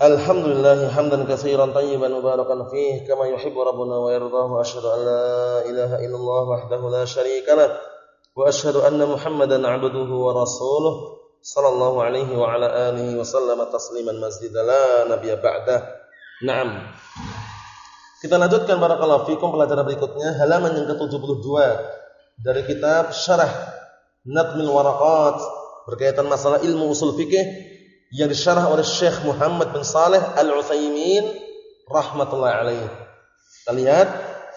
الحمد لله حمدا كثيرا طيبا مباركا فيه كما يحب ربنا ويرضاه واشهد أن لا إله إلا الله وحده لا شريك له وأشهد أن محمدا عبده ورسوله صلى الله عليه وعلى آله وسلم تسليما مزيدا لا نبي بعده. نعم. Kita lanjutkan barakallahu fikum pelajaran berikutnya. Halaman yang ke-72 dari kitab Syarah Nadmil Waraqat berkaitan masalah ilmu usul fikih yang disyarah oleh Syekh Muhammad bin Saleh Al-Utsaimin rahimatullah alaih. Kita lihat,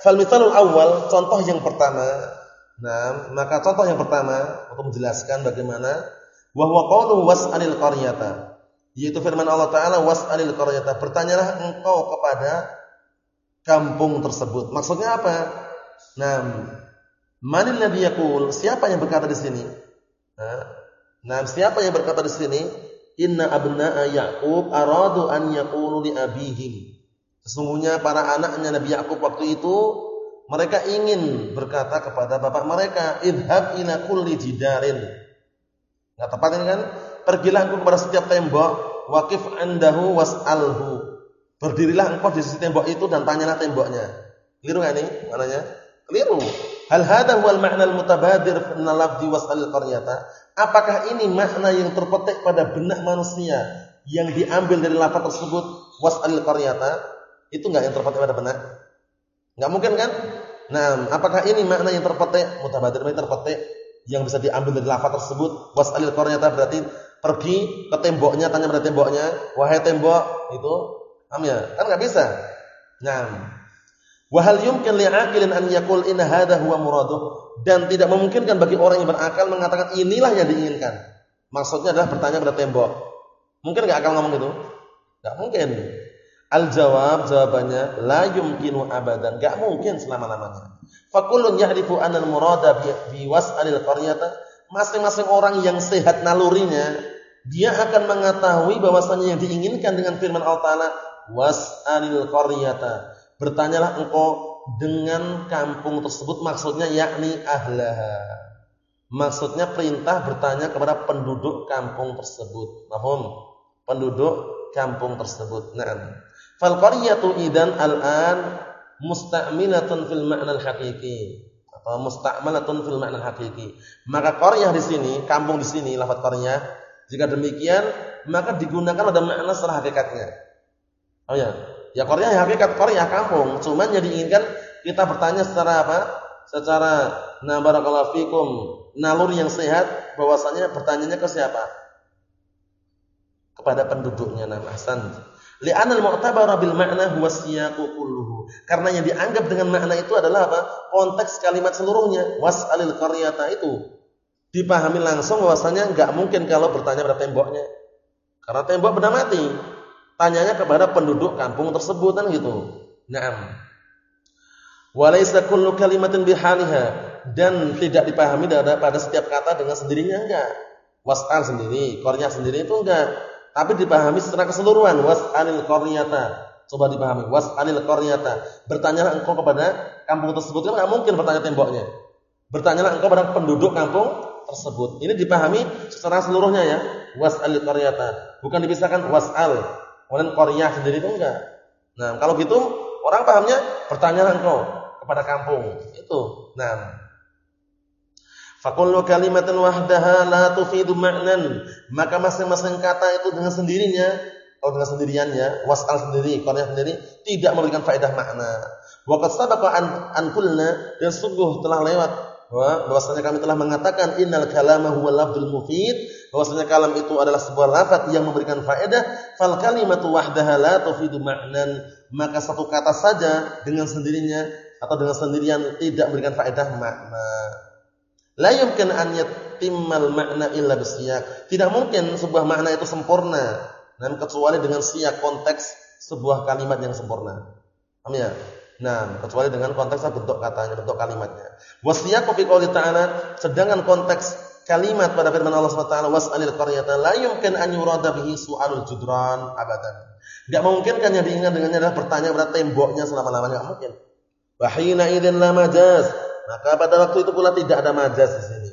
fal mithalul awal, contoh yang pertama. Nah, maka contoh yang pertama untuk menjelaskan bagaimana wa huwa qawlu was'alil qaryata. Yaitu firman Allah taala was'alil qaryata, bertanyalah engkau kepada kampung tersebut. Maksudnya apa? Nah, manil ladzi yaqul? Siapa yang berkata di sini? Nah siapa yang berkata di sini? Inna abna'a Ya'qub aradu an yaqulu li abihim. Sesungguhnya para anaknya Nabi Yakub waktu itu mereka ingin berkata kepada bapak mereka, "Idhab ila kulli jidarin." Enggak tepat ini kan? Pergilah engkau kepada setiap tembok, waqif andahu was'alhu. Berdirilah engkau di sisi tembok itu dan tanyalah temboknya. Keliru enggak ini? Mananya? Keliru. Hal hadha huwal ma'na al-mutabadir fi an-lafzi was'alil qaryata? Apakah ini makna yang terpetik pada benak manusia yang diambil dari lafaz tersebut was'alil qaryata? Itu enggak yang terpetik pada benak? Enggak mungkin kan? Nah, apakah ini makna yang terpetik mutabadir yang terpetik yang bisa diambil dari lafaz tersebut was'alil qaryata berarti pergi ke temboknya tanya pada temboknya, wahai tembok, itu paham ya? Kan enggak bisa. Nah, Wa hal yumkin li'aqilin an yaqul inna hadha huwa muraduh dan tidak memungkinkan bagi orang yang berakal mengatakan inilah yang diinginkan. Maksudnya adalah bertanya pada tembok. Mungkin enggak akal ngomong gitu? Enggak mungkin. Al jawab jawabannya la yumkinu abadan, enggak mungkin selama-lamanya. Fa kullun ya'rifu anna al murada bi was'alil qaryata. Masing-masing orang yang sehat nalurinya, dia akan mengetahui bahwasanya yang diinginkan dengan firman Allah Taala was'alil qaryata bertanyalah engkau dengan kampung tersebut maksudnya yakni ahlaha. Maksudnya perintah bertanya kepada penduduk kampung tersebut. Paham? Penduduk kampung tersebut. Naam. Fal qaryatu idan al-an musta'milatun fil ma'na al-haqiqi atau musta'malatun fil ma'na al-haqiqi. Maka qaryah di sini, kampung di sini lafaz qaryah, jika demikian maka digunakan pada makna secara hakikatnya. Oh ya, Ya Korea ya hakikat Korea kampung, cuman yang diinginkan kita bertanya secara apa? Secara na barakallahu fikum, nalur yang sehat bahwasanya bertanyanya ke siapa? Kepada penduduknya nah Hasan. Li'anal mu'tabara bil ma'na huwa siyaqu kulluhu. Karena yang dianggap dengan makna itu adalah apa? Konteks kalimat seluruhnya. Was'alil qaryata itu dipahami langsung bahwasanya enggak mungkin kalau bertanya pada temboknya. Karena tembok benda mati tanyanya kepada penduduk kampung tersebut kan gitu. Naam. Walaysa kullu kalimatin bihaliha dan tidak dipahami pada setiap kata dengan sendirinya enggak. Was'al sendiri, qaryah sendiri itu enggak. Tapi dipahami secara keseluruhan. Was'alil qaryata. Coba dipahami. Was'alil qaryata. Bertanyalah engkau kepada kampung tersebut kan enggak mungkin bertanya temboknya. Bertanyalah engkau kepada penduduk kampung tersebut. Ini dipahami secara seluruhnya ya. Was'alil qaryata. Bukan dipisahkan was'al Kemudian Korea sendiri itu enggak. Nah, kalau gitu orang pahamnya bertanyalah engkau kepada kampung. Itu. Nah, Fakullu kalimatin wahdaha la tufidu ma'nan. Maka masing-masing kata itu dengan sendirinya, kalau dengan sendiriannya, wasal sendiri, Korea sendiri tidak memberikan faedah makna. Wa qad sabaqa an dan sungguh telah lewat bahwasanya kami telah mengatakan innal kalama huwa lafdzul mufid bahwasanya kalam itu adalah sebuah lafaz yang memberikan faedah fal kalimatu wahdaha la tufidu ma'nan. Maka satu kata saja dengan sendirinya atau dengan sendirian tidak memberikan faedah makna. La yumkin an yatimmal ma'na illa bisiyak tidak mungkin sebuah makna itu sempurna. Dan kecuali dengan siyak konteks sebuah kalimat yang sempurna. Paham ya? Nah, kecuali dengan konteks bentuk katanya, bentuk kalimatnya. Wasiyaqu fi qouli ta'ala, sedangkan konteks kalimat pada firman Allah taala was'alil qaryata la yumkin an yurada bihi su'alul judran abadan. Enggak mungkin kan yang diingat dengannya adalah bertanya pada temboknya selama-lamanya, enggak mungkin. Wa hina idzin la majaz. Maka pada waktu itu pula tidak ada majaz di sini.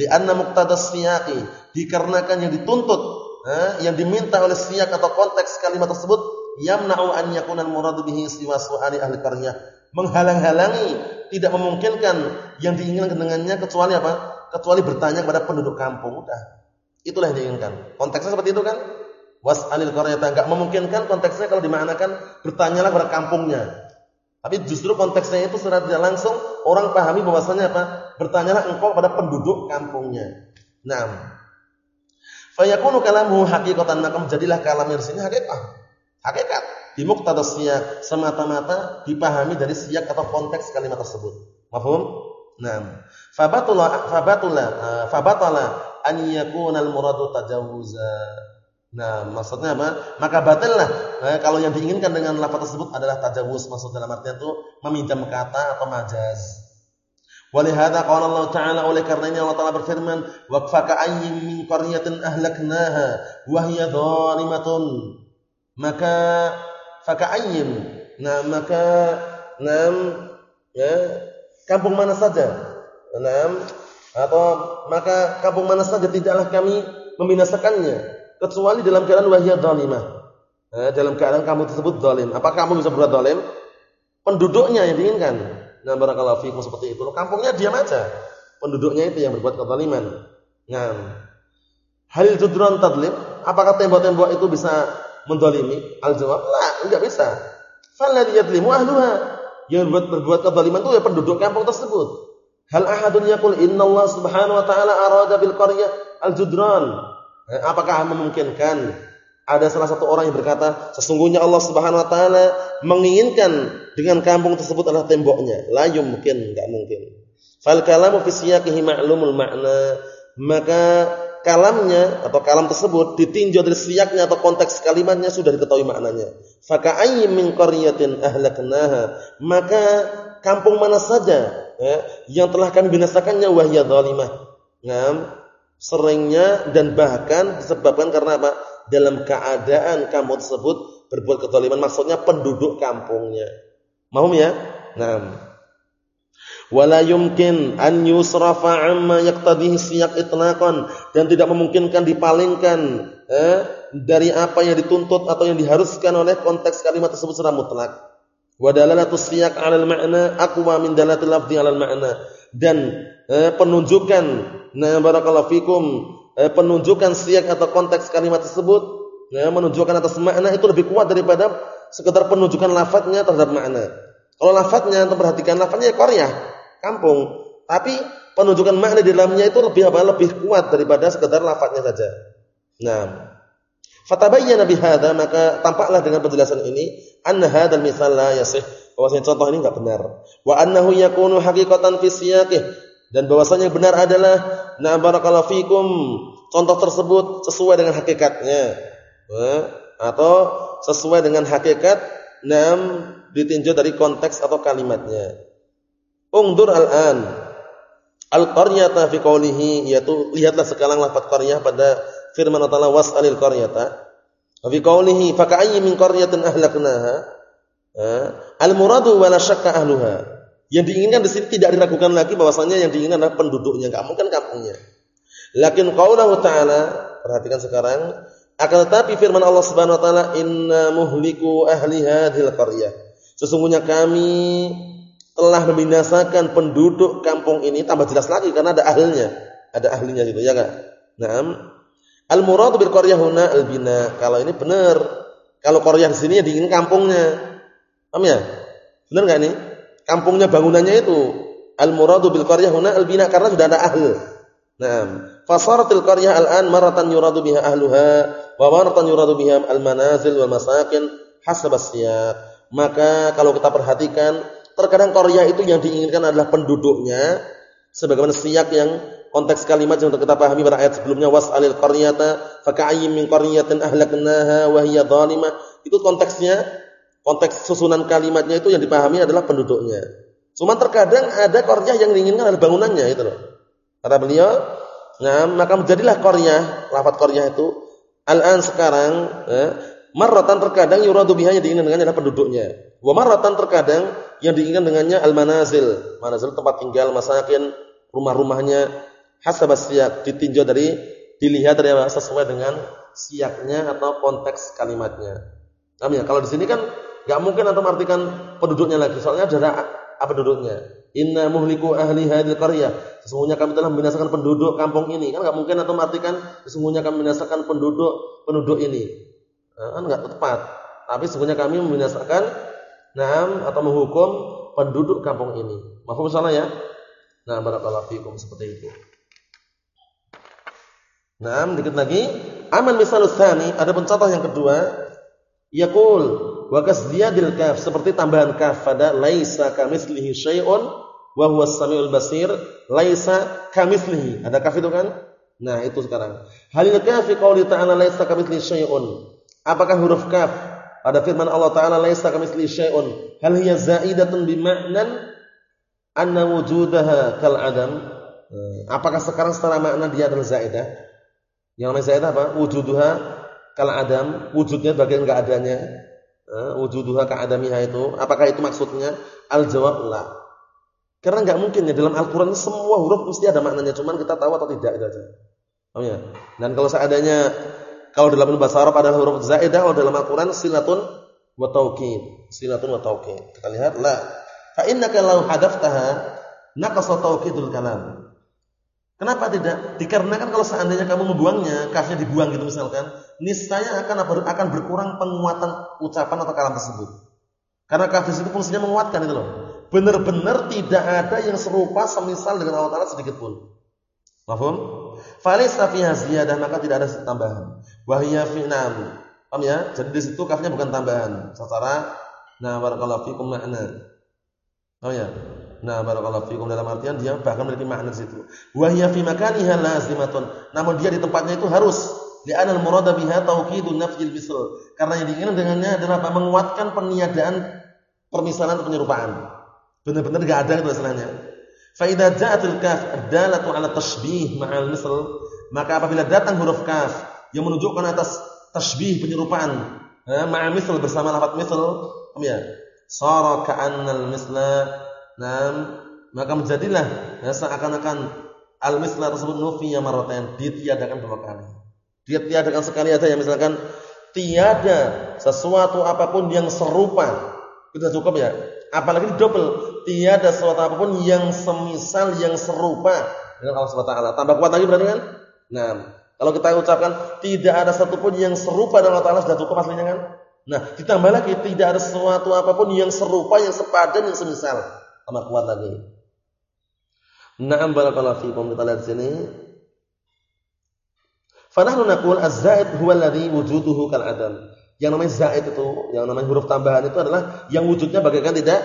Li'anna muqtadas siyaqi, dikarenakan yang dituntut eh, yang diminta oleh siyak atau konteks kalimat tersebut yamna'u an yakuna al-muradu bihi siwa su'ali ahli qaryah menghalang-halangi tidak memungkinkan yang diinginkan dengannya kecuali apa kecuali bertanya kepada penduduk kampung udah. Itulah yang diinginkan. Konteksnya seperti itu kan? Was'alil qaryata enggak memungkinkan konteksnya kalau dimanakan bertanyalah kepada kampungnya. Tapi justru konteksnya itu secara tidak langsung orang pahami bahwasanya apa? Bertanyalah engkau pada penduduk kampungnya. Nah Fayakunu kalamu hakikatan maka menjadilah kalamnya di sini hakikat. Hakikat. Di semata-mata dipahami dari siyak atau konteks kalimat tersebut. Mafhum? Naam. Fabatula fabatula uh, fabatala an yakuna al-muradu tajawuza. Nah, maksudnya apa? Maka batallah nah, kalau yang diinginkan dengan lafaz tersebut adalah tajawuz, maksud dalam artinya itu meminjam kata atau majaz. Walihada qala Allah Ta'ala oleh karenanya Allah Ta'ala berfirman, "Wa ayyin min qaryatin ahlaknaha wa hiya dhalimatun." Maka ayyin, nah maka nam ya kampung mana saja? Nam atau maka kampung mana saja tidaklah kami membinasakannya kecuali dalam keadaan wahya dhalimah. Nah, dalam keadaan kamu tersebut zalim. Apa kamu bisa berbuat zalim? Penduduknya yang diinginkan. Nah, barakallahu fikum seperti itu. Kampungnya diam aja. Penduduknya itu yang berbuat kezaliman. Nah, halil judran tadlim, apakah tembok-tembok itu bisa mendolimi? Al-jawab, lah, enggak bisa. Falladhi ahluha. Yang berbuat, berbuat kezaliman itu ya penduduk kampung tersebut. Hal ahadun yaqul Allah subhanahu wa ta'ala arada bil qaryah al-judran. Nah, apakah memungkinkan ada salah satu orang yang berkata, sesungguhnya Allah Subhanahu wa taala menginginkan dengan kampung tersebut adalah temboknya. La mungkin, enggak mungkin. Fal kalamu fi siyaqihi ma'lumul makna. Maka kalamnya atau kalam tersebut ditinjau dari siyaknya atau konteks kalimatnya sudah diketahui maknanya. Faka ayyim min qaryatin ahlaknaha. Maka kampung mana saja ya, yang telah kami binasakannya wahya zalimah. Ngam, seringnya dan bahkan disebabkan karena apa? dalam keadaan kamu tersebut berbuat kezaliman maksudnya penduduk kampungnya. Mahum ya? Nah. Wala yumkin an yusrafa amma yaqtadihi siyaq itlaqan dan tidak memungkinkan dipalingkan eh, dari apa yang dituntut atau yang diharuskan oleh konteks kalimat tersebut secara mutlak. Wa dalalatu siyaq 'ala al-ma'na aqwa min dalatil lafzi 'ala al-ma'na dan eh, penunjukan nah barakallahu fikum eh, penunjukan siyak atau konteks kalimat tersebut ya, menunjukkan atas makna itu lebih kuat daripada sekedar penunjukan lafadznya terhadap makna. Kalau lafadznya perhatikan lafadznya ya Korea, kampung. Tapi penunjukan makna di dalamnya itu lebih apa? Lebih kuat daripada sekedar lafadznya saja. Nah, fatabayyana bihadza maka tampaklah dengan penjelasan ini anna hadzal misal la yasih bahwasanya contoh ini enggak benar. Wa annahu yakunu haqiqatan fi siyaqih dan bahwasanya benar adalah na barakallahu fikum contoh tersebut sesuai dengan hakikatnya eh, atau sesuai dengan hakikat nam ditinjau dari konteks atau kalimatnya ungdur al-an. Al-qaryata fi qawlihi yaitu lihatlah sekarang lafaz qaryah pada firman Allah Ta'ala was'alil qaryata. Fi qawlihi faka'ayyi min qaryatin ahlaknaha? Al-muradu wa la syakka ahluha. Yang diinginkan di sini tidak diragukan lagi bahwasanya yang diinginkan adalah penduduknya, enggak mungkin kampungnya. Lakin qaulahu ta'ala, perhatikan sekarang, akan tetapi firman Allah Subhanahu wa taala, "Inna muhliku ahli hadhil qaryah." Sesungguhnya kami telah membinasakan penduduk kampung ini tambah jelas lagi karena ada ahlinya. Ada ahlinya gitu ya enggak? Naam. Al muradu bil qaryah huna al bina. Kalau ini benar. Kalau qaryah di sini ya diingin kampungnya. Paham ya? Benar enggak ini? kampungnya bangunannya itu al muradu bil qaryah huna al bina karena sudah ada ahli. Naam. Fasaratil qaryah al-an maratan yuradu biha ahluha wa maratan yuradu biha al manazil wal masakin hasab. Maka kalau kita perhatikan terkadang qaryah itu yang diinginkan adalah penduduknya sebagaimana siyak yang konteks kalimat yang kita pahami pada ayat sebelumnya was'alil qaryata faka'ayyim min qaryatin ahlaknaha wa hiya itu konteksnya konteks susunan kalimatnya itu yang dipahami adalah penduduknya. Cuma terkadang ada koryah yang diinginkan adalah bangunannya itu loh. Kata beliau, nah maka menjadilah koryah, lafat koryah itu al-an sekarang eh, marratan terkadang yuradu biha yang diinginkan adalah penduduknya. Wa marratan terkadang yang diinginkan dengannya al-manazil. Manazil tempat tinggal, masakin, rumah-rumahnya hasabas ditinjau dari dilihat dari apa? sesuai dengan siaknya atau konteks kalimatnya. Paham ya? Kalau di sini kan nggak mungkin atau artikan penduduknya lagi. Soalnya ada apa penduduknya. Inna muhliku ahli hadil qarya. Sesungguhnya kami telah membinasakan penduduk kampung ini. Kan nggak mungkin atau artikan sesungguhnya kami membinasakan penduduk penduduk ini. Nah, kan nggak tepat. Tapi sesungguhnya kami membinasakan nam atau menghukum penduduk kampung ini. Mahfum salah ya? Nah, barakallahu fikum seperti itu. Nah, dikit lagi. Aman misalus tsani, ada contoh yang kedua Yaqul wa kasdiyadil kaf seperti tambahan kaf pada laisa kamitslihi syai'un wa huwas samiul basir laisa kamitslihi. Ada kaf itu kan? Nah, itu sekarang. Halil kaf fi qouli ta'ala laisa kamitslihi syai'un. Apakah huruf kaf pada firman Allah taala laisa kamitslihi syai'un hal hiya zaidatun bima'nan anna wujudaha kal adam? Eh, apakah sekarang secara makna dia adalah zaidah? Yang namanya zaidah apa? Wujuduha kal adam, wujudnya bagian enggak adanya. Uh, wujuduha ka adamiha itu, apakah itu maksudnya? Al jawab la. Karena enggak mungkin ya dalam Al-Qur'an semua huruf mesti ada maknanya, cuman kita tahu atau tidak itu aja. Ya. Dan kalau seandainya kalau dalam bahasa Arab adalah huruf zaidah, kalau dalam Al-Qur'an silatun wa. Silatun wa taukid. Kita lihat la. Fa innaka law hadaftaha naqasa taukidul kalam. Kenapa tidak? Dikarenakan kalau seandainya kamu membuangnya, kafnya dibuang gitu misalkan, niscaya akan akan berkurang penguatan ucapan atau kalam tersebut. Karena kaf itu fungsinya menguatkan itu loh. Benar-benar tidak ada yang serupa semisal dengan Allah Taala sedikit pun. Mahfum? Falaysa fiha ziyadah maka tidak ada tambahan. Wahya fi nam. Paham ya? Jadi di situ kafnya bukan tambahan. Secara nah barakallahu fikum makna. Paham ya? Nah, barakallahu fikum dalam artian dia bahkan memiliki makna di situ. Wa hiya fi makaniha lazimatun. Namun dia di tempatnya itu harus li'anal murada biha tauqidun nafyil misl. Karena yang diinginkan dengannya adalah apa? menguatkan peniadaan permisalan atau penyerupaan. Benar-benar enggak ada itu istilahnya. Fa idza ja'atil kaf dalatu 'ala tashbih ma'al misl, maka apabila datang huruf kaf yang menunjukkan atas tasbih penyerupaan, eh, ma'al misl bersama lafaz misl, ya? Sara ka'annal misla Nah, maka menjadilah ya, seakan-akan al-mislah tersebut nufiya marratain, ditiadakan dua kali. Dia tiadakan sekali aja ya misalkan tiada sesuatu apa pun yang serupa. Kita cukup ya. Apalagi double, tiada sesuatu apa pun yang semisal yang serupa dengan Allah Subhanahu wa taala. Tambah kuat lagi berarti kan? Nah, kalau kita ucapkan tidak ada satupun yang serupa dengan Allah Taala sudah cukup aslinya kan? Nah, ditambah lagi tidak ada sesuatu apa pun yang serupa, yang sepadan, yang semisal tambah kuat lagi. Na'am barakallahu fiikum kita lihat sini. Fanahnu naqul az-zaid huwa alladhi wujuduhu kal adam. Yang namanya zaid itu, yang namanya huruf tambahan itu adalah yang wujudnya bagaikan tidak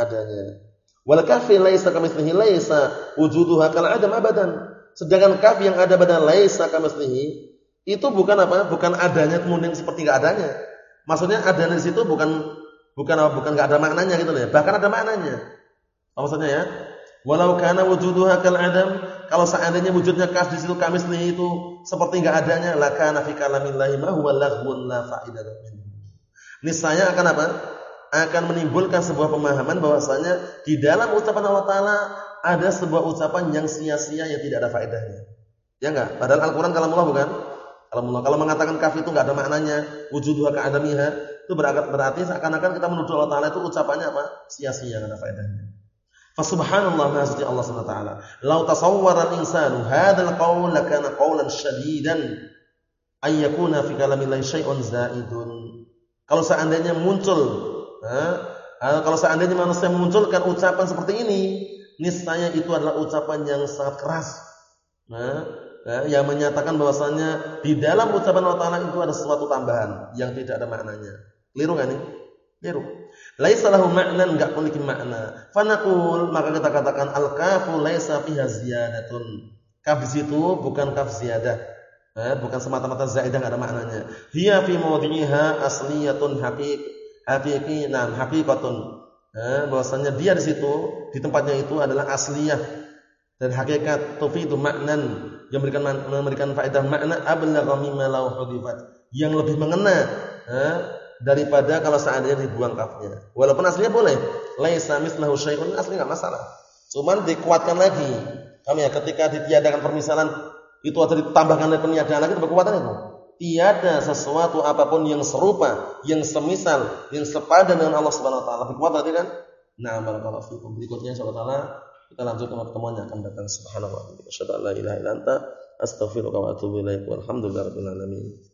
adanya. Wal kafi laisa kamitslihi laisa kal adam abadan. Sedangkan kaf yang ada pada laisa kamitslihi itu bukan apa? Bukan adanya kemudian seperti enggak adanya. Maksudnya adanya di situ bukan bukan bukan enggak ada maknanya gitu loh ya. Bahkan ada maknanya. Apa maksudnya ya? Walau kana wujuduha kal adam, kalau seandainya wujudnya kaf di situ kamisli itu seperti enggak adanya, la kana fi kalamillahi ma huwa laghwun la fa'idata minhu. Niscaya akan apa? Akan menimbulkan sebuah pemahaman bahwasanya di dalam ucapan Allah taala ada sebuah ucapan yang sia-sia yang tidak ada faedahnya. Ya enggak? Padahal Al-Qur'an kalamullah bukan? Kalamullah. Kalau mengatakan kaf itu enggak ada maknanya, wujuduha ka adamiha, itu berarti seakan-akan kita menuduh Allah taala itu ucapannya apa? Sia-sia enggak ada faedahnya. Fasubhanallah suci Allah wa taala. Lau tasawwara al-insanu hadzal qaul lakana qaulan syadidan ay yakuna fi kalamillahi syai'un zaidun. Kalau seandainya muncul kalau seandainya manusia memunculkan ucapan seperti ini, niscaya itu adalah ucapan yang sangat keras. Nah, yang menyatakan bahwasanya di dalam ucapan Allah Taala itu ada sesuatu tambahan yang tidak ada maknanya. Keliru kan ini? Keliru. Laisa lahu ma'nan enggak memiliki makna. Fanaqul maka kita katakan al kafu laisa fiha ziyadatun. Kaf di situ bukan kaf ziyadah. Eh, bukan semata-mata zaidah enggak ada maknanya. Hiya fi mawdhi'iha asliyatun haqiq haqiqi nam haqiqatun. Eh, bahwasanya dia di situ di tempatnya itu adalah asliyah dan hakikat tufidu maknan yang memberikan memberikan faedah makna ablagha mimma law hudifat yang lebih mengena eh, daripada kalau seandainya dibuang kafnya. Walaupun aslinya boleh. Laisa mislahu syai'un aslinya enggak masalah. Cuman dikuatkan lagi. Kami ya ketika ditiadakan permisalan itu ada ditambahkan oleh peniadaan lagi kekuatan itu. Tiada sesuatu apa pun yang serupa, yang semisal, yang sepadan dengan Allah Subhanahu wa taala. Kuat berarti kan? Nah, barakallahu fikum. Berikutnya insyaallah taala kita lanjutkan pertemuan yang akan datang. Subhanallah. Asyhadu an la ilaha illa anta astaghfiruka wa atubu ilaik. Walhamdulillahirabbil alamin.